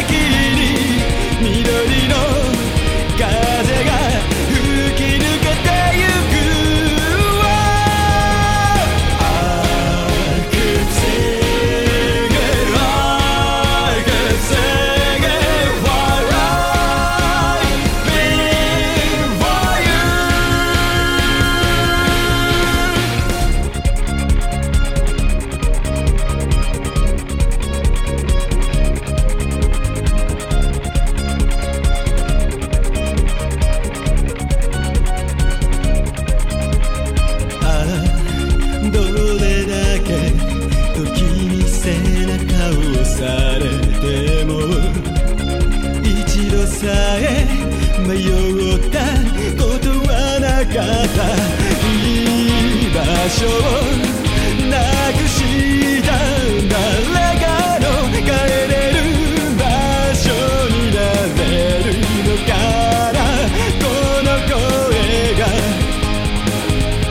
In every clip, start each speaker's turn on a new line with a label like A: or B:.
A: そのかったいい場所をなくした誰かの帰れる場所になれるのかなこの声が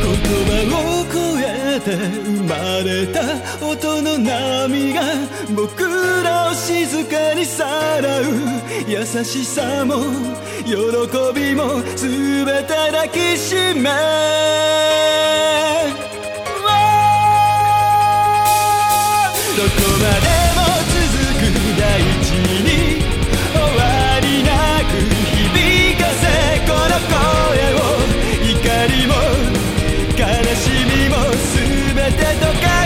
A: 言葉を超えて生まれた音の波が僕らを静かにさらう優しさも喜びも全て抱きしめ。どこまでも続く大地に終わりなく響かせこの声を。怒りも悲しみも全て溶か